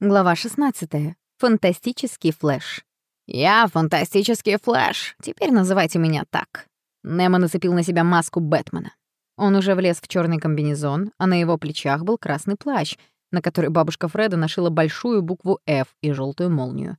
Глава 16. Фантастический флэш. «Я фантастический флэш. Теперь называйте меня так». Немо нацепил на себя маску Бэтмена. Он уже влез в черный комбинезон, а на его плечах был красный плащ, на который бабушка Фреда нашила большую букву «Ф» и желтую молнию.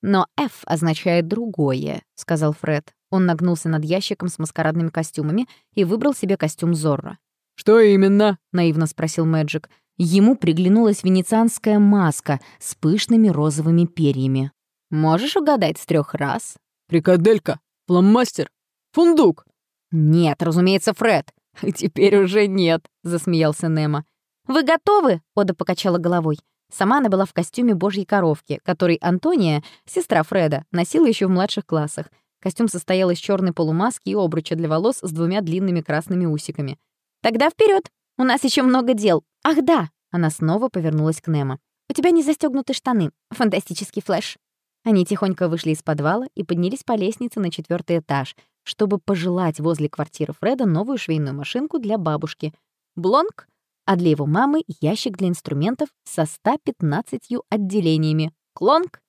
«Но «Ф» означает другое», — сказал Фред. Он нагнулся над ящиком с маскарадными костюмами и выбрал себе костюм Зорро. «Что именно?» — наивно спросил Мэджик. Ему приглянулась венецианская маска с пышными розовыми перьями. «Можешь угадать с трех раз?» «Прикаделька, фломастер, фундук». «Нет, разумеется, Фред». «Теперь уже нет», — засмеялся Немо. «Вы готовы?» — Ода покачала головой. Сама она была в костюме божьей коровки, который Антония, сестра Фреда, носила еще в младших классах. Костюм состоял из черной полумаски и обруча для волос с двумя длинными красными усиками. «Тогда вперед! У нас еще много дел. Ах да!» Она снова повернулась к Немо. «У тебя не застегнуты штаны. Фантастический флэш». Они тихонько вышли из подвала и поднялись по лестнице на четвертый этаж, чтобы пожелать возле квартиры Фреда новую швейную машинку для бабушки. Блонк, а для его мамы ящик для инструментов со 115 отделениями. Клонк.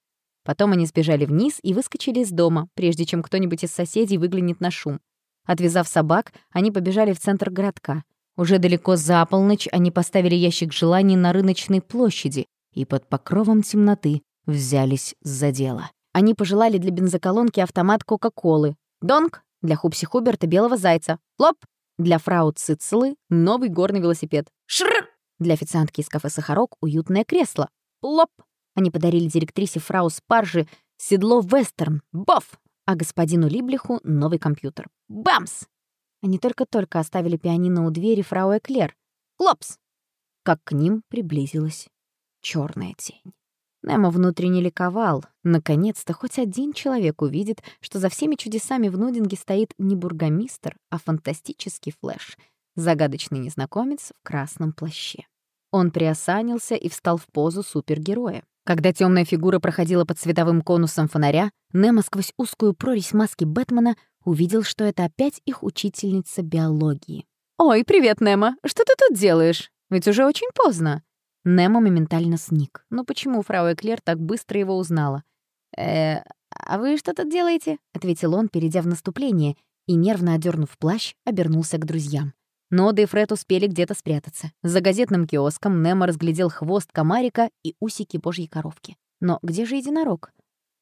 Потом они сбежали вниз и выскочили из дома, прежде чем кто-нибудь из соседей выглянет на шум. Отвязав собак, они побежали в центр городка. Уже далеко за полночь они поставили ящик желаний на рыночной площади и под покровом темноты взялись за дело. Они пожелали для бензоколонки автомат Кока-Колы. Донг для Хупси Хуберта белого зайца. Лоп для фрау Цицелы новый горный велосипед. Шрр для официантки из кафе «Сахарок» уютное кресло. Плоп. Они подарили директрисе фрау Спаржи седло вестерн. Боф. А господину Либлиху новый компьютер. Бамс! Они только-только оставили пианино у двери фрау Эклер. Клопс! Как к ним приблизилась черная тень. Немо внутренне ликовал. Наконец-то хоть один человек увидит, что за всеми чудесами в Нудинге стоит не бургомистр, а фантастический флэш — загадочный незнакомец в красном плаще. Он приосанился и встал в позу супергероя. Когда темная фигура проходила под световым конусом фонаря, Немо сквозь узкую прорезь маски Бэтмена увидел, что это опять их учительница биологии. «Ой, привет, Немо. Что ты тут делаешь? Ведь уже очень поздно». Немо моментально сник. Но почему фрау Эклер так быстро его узнала? «Э, а вы что тут делаете?» — ответил он, перейдя в наступление, и, нервно одернув плащ, обернулся к друзьям. Нода и Фред успели где-то спрятаться. За газетным киоском Немо разглядел хвост комарика и усики божьей коровки. Но где же единорог?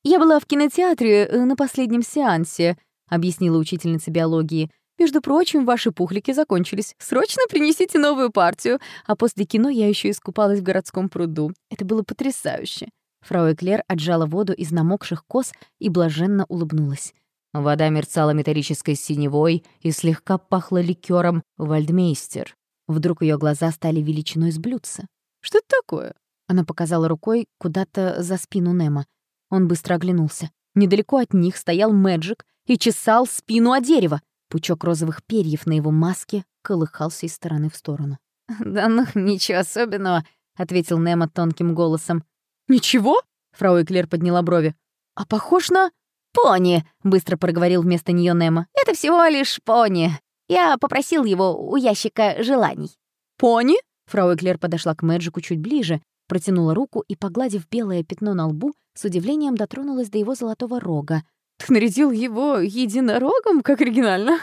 «Я была в кинотеатре э, на последнем сеансе», объяснила учительница биологии. «Между прочим, ваши пухлики закончились. Срочно принесите новую партию. А после кино я еще искупалась в городском пруду. Это было потрясающе». Фрау Эклер отжала воду из намокших кос и блаженно улыбнулась. Вода мерцала металлической синевой и слегка пахла ликером «Вальдмейстер». Вдруг ее глаза стали величиной с блюдца. «Что это такое?» Она показала рукой куда-то за спину Немо. Он быстро оглянулся. Недалеко от них стоял Мэджик и чесал спину о дерево. Пучок розовых перьев на его маске колыхался из стороны в сторону. «Да ну, ничего особенного», — ответил Немо тонким голосом. «Ничего?» — фрау Эклер подняла брови. «А похож на...» «Пони», — быстро проговорил вместо нее Немо. «Это всего лишь пони. Я попросил его у ящика желаний». «Пони?» Фрау Эклер подошла к Мэджику чуть ближе, протянула руку и, погладив белое пятно на лбу, с удивлением дотронулась до его золотого рога. «Ты нарядил его единорогом? Как оригинально!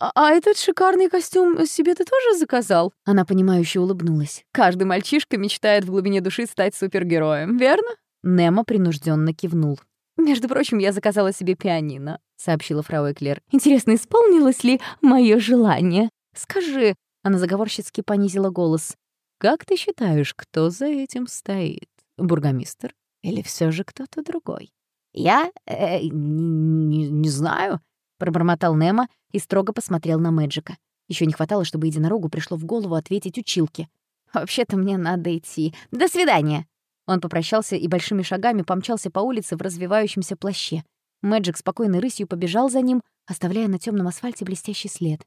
А, а этот шикарный костюм себе ты тоже заказал?» Она, понимающе улыбнулась. «Каждый мальчишка мечтает в глубине души стать супергероем, верно?» Немо принужденно кивнул. «Между прочим, я заказала себе пианино», — сообщила фрау Эклер. «Интересно, исполнилось ли мое желание? Скажи...» Она заговорщицки понизила голос. Как ты считаешь, кто за этим стоит? Бургомистр или все же кто-то другой? Я э, не, не знаю, пробормотал Немо и строго посмотрел на Мэджика. Еще не хватало, чтобы единорогу пришло в голову ответить училке. «Вообще-то мне надо идти. До свидания!» Он попрощался и большими шагами помчался по улице в развивающемся плаще. Мэджик спокойной рысью побежал за ним, оставляя на темном асфальте блестящий след.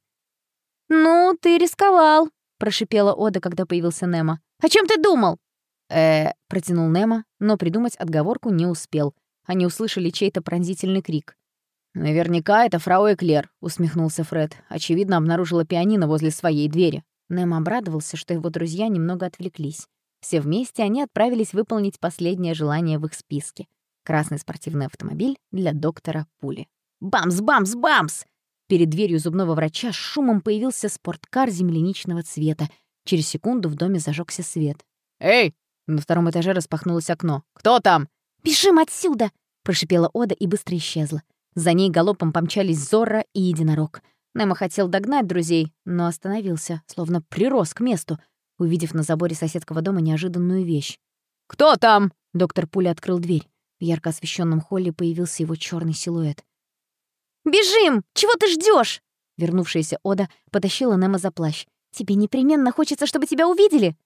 «Ну, ты рисковал», прошипела Ода, когда появился Немо. «О чем ты думал?» э протянул Немо, но придумать отговорку не успел. Они услышали чей-то пронзительный крик. «Наверняка это фрау Эклер», — усмехнулся Фред. Очевидно, обнаружила пианино возле своей двери. Немо обрадовался, что его друзья немного отвлеклись. Все вместе они отправились выполнить последнее желание в их списке — красный спортивный автомобиль для доктора Пули. Бамс, бамс, бамс! Перед дверью зубного врача с шумом появился спорткар земляничного цвета. Через секунду в доме зажегся свет. «Эй!» На втором этаже распахнулось окно. «Кто там?» «Бежим отсюда!» — прошипела Ода и быстро исчезла. За ней галопом помчались Зорро и Единорог. Немо хотел догнать друзей, но остановился, словно прирос к месту, увидев на заборе соседского дома неожиданную вещь. «Кто там?» Доктор Пуля открыл дверь. В ярко освещенном холле появился его черный силуэт. «Бежим! Чего ты ждешь? Вернувшаяся Ода потащила Немо за плащ. «Тебе непременно хочется, чтобы тебя увидели!»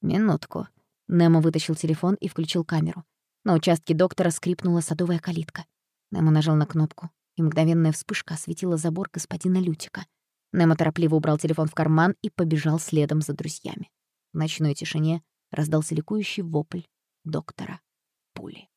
«Минутку». Немо вытащил телефон и включил камеру. На участке доктора скрипнула садовая калитка. Немо нажал на кнопку, и мгновенная вспышка осветила забор господина Лютика. Немо торопливо убрал телефон в карман и побежал следом за друзьями. В ночной тишине раздался ликующий вопль доктора Пули.